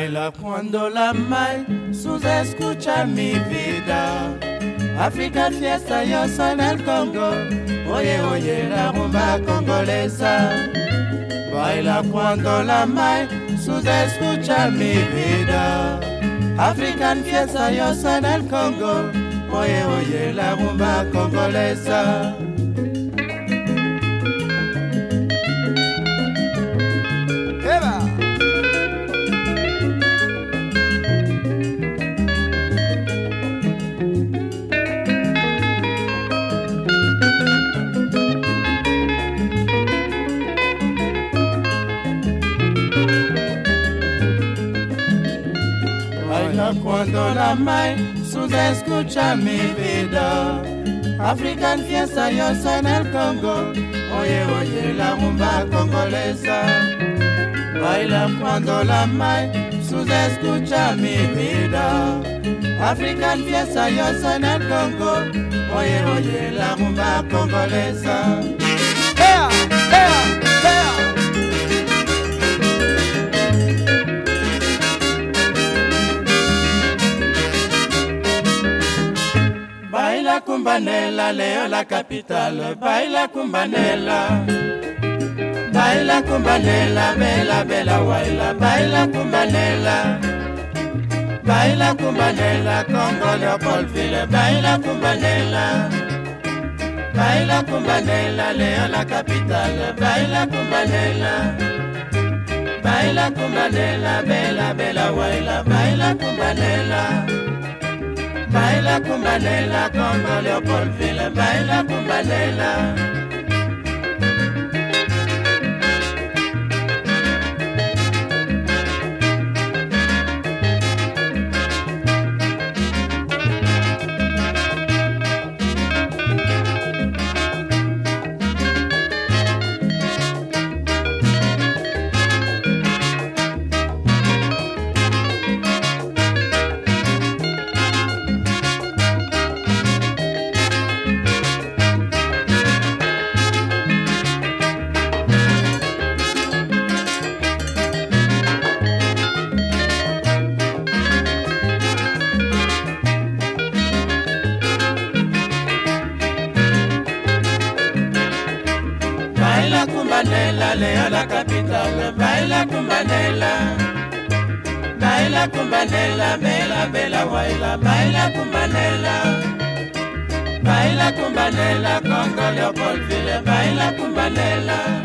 Baila cuando la mai sus escucha mi vida. África fiesta yo soy en el Congo. Oye, oye, la rumba congolesa. Baila cuando la mai sus escucha mi vida. African fiesta yo soy en el Congo. Oye, oye, la rumba congolesa. Cuando la mai sus escucha mi vida. African fiesta yo soy en el Congo. Oye, oye, la rumba congolesa. Baila cuando la mai sus escucha mi vida. African fiesta yo soy en el Congo. Oye, oye, la rumba congolesa. kumbanela leo la capitale baila kumbanela. Baila kumbanela bela bela waila. Baila kumbanela. Baila kumbanela Congo Leopoldville. Baila kumbanela. Baila kumbanela leo la capitale baila kumbanela. Baila kumbanela bela bela waila. Baila kumbanela. kumbalela, kumbalela, comme Léopold Ville, baila kumbalela. Léon la capitale, Baila Kumbanela. Baila Kumbanela, Bella Bella Waila, Baila Kumbanela. Baila Kumbanela, Congo Leopoldville, Baila Kumbanela.